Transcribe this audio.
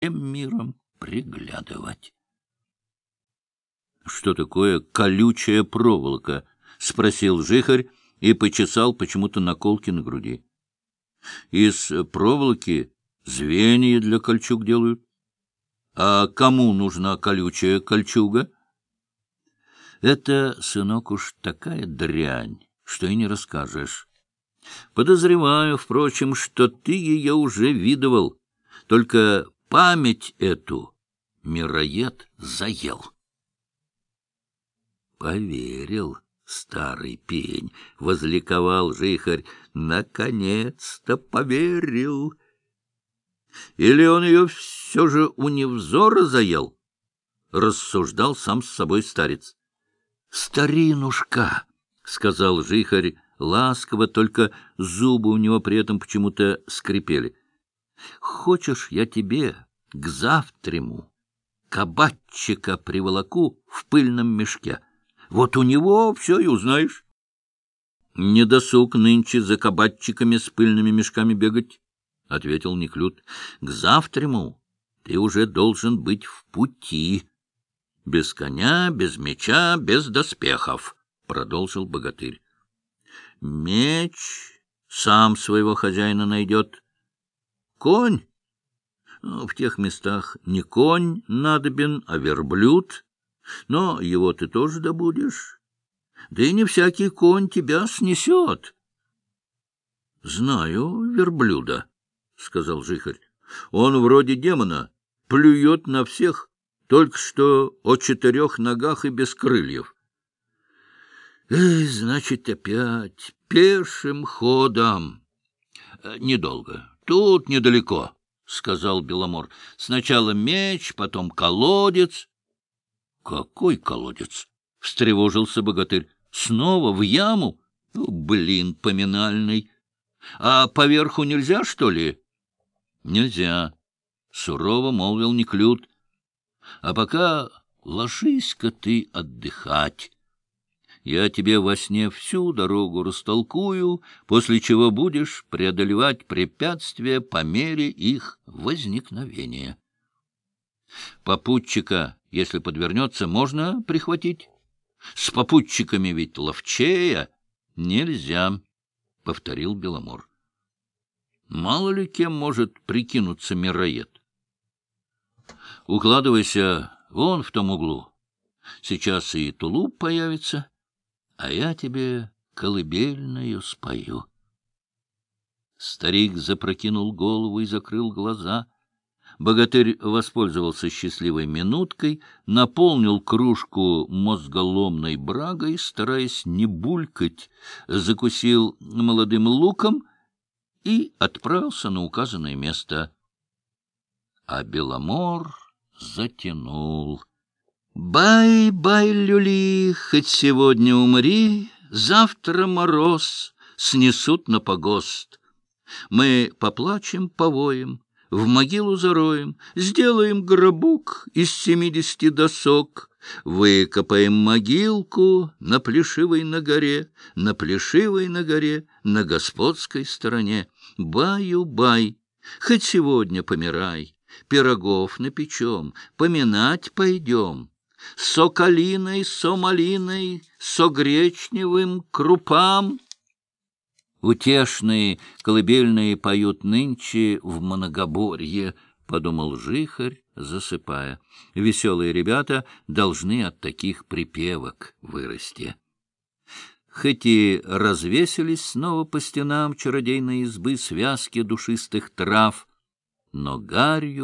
всем миром приглядывать. — Что такое колючая проволока? — спросил жихарь и почесал почему-то наколки на груди. — Из проволоки звенья для кольчуг делают. А кому нужна колючая кольчуга? — Это, сынок, уж такая дрянь, что и не расскажешь. Подозреваю, впрочем, что ты ее уже видывал, только память эту мироед заел. Поверил старый пень, возликовал жихарь, наконец-то поверил. Или он ее все же у невзора заел? Рассуждал сам с собой старец. «Старинушка!» — сказал жихарь ласково, только зубы у него при этом почему-то скрипели. «Хочешь, я тебе к завтраму кабатчика приволоку в пыльном мешке?» Вот у него все и узнаешь. — Не досуг нынче за кабатчиками с пыльными мешками бегать, — ответил Неклюд. — К завтраму ты уже должен быть в пути. Без коня, без меча, без доспехов, — продолжил богатырь. — Меч сам своего хозяина найдет. Конь? Ну, в тех местах не конь надобен, а верблюд — но его ты тоже добудешь. Да и не всякий конь тебя снесет. — Знаю верблюда, — сказал жихарь. — Он вроде демона, плюет на всех, только что о четырех ногах и без крыльев. — значит, опять пешим ходом. — Недолго. Тут недалеко, — сказал Беломор. — Сначала меч, потом колодец, — Какой колодец? — встревожился богатырь. — Снова в яму? Ну, блин, поминальный. А поверху нельзя, что ли? — Нельзя, — сурово молвил Неклюд. — А пока ложись-ка ты отдыхать. Я тебе во сне всю дорогу растолкую, после чего будешь преодолевать препятствия по мере их возникновения. Попутчика если подвернется, можно прихватить. С попутчиками ведь ловчея нельзя, — повторил Беломор. Мало ли кем может прикинуться мироед. Укладывайся вон в том углу. Сейчас и тулуп появится, а я тебе колыбельную спою. Старик запрокинул голову и закрыл глаза — Богатырь воспользовался счастливой минуткой, наполнил кружку мозголомной брагой, стараясь не булькать, закусил молодым луком и отправился на указанное место. А Беломор затянул. «Бай-бай, люли, хоть сегодня умри, завтра мороз снесут на погост. Мы поплачем, повоем, в могилу зароем, сделаем гробок из семидесяти досок, выкопаем могилку на Плешивой на горе, на Плешивой на горе, на господской стороне. Баю-бай, хоть сегодня помирай, пирогов напечем, поминать пойдем. Соколиной, сомалиной, со гречневым крупам — Утешные колыбельные поют нынче в многоборье, — подумал жихарь, засыпая. Веселые ребята должны от таких припевок вырасти. Хоть и развесились снова по стенам чародейной избы связки душистых трав, но гарью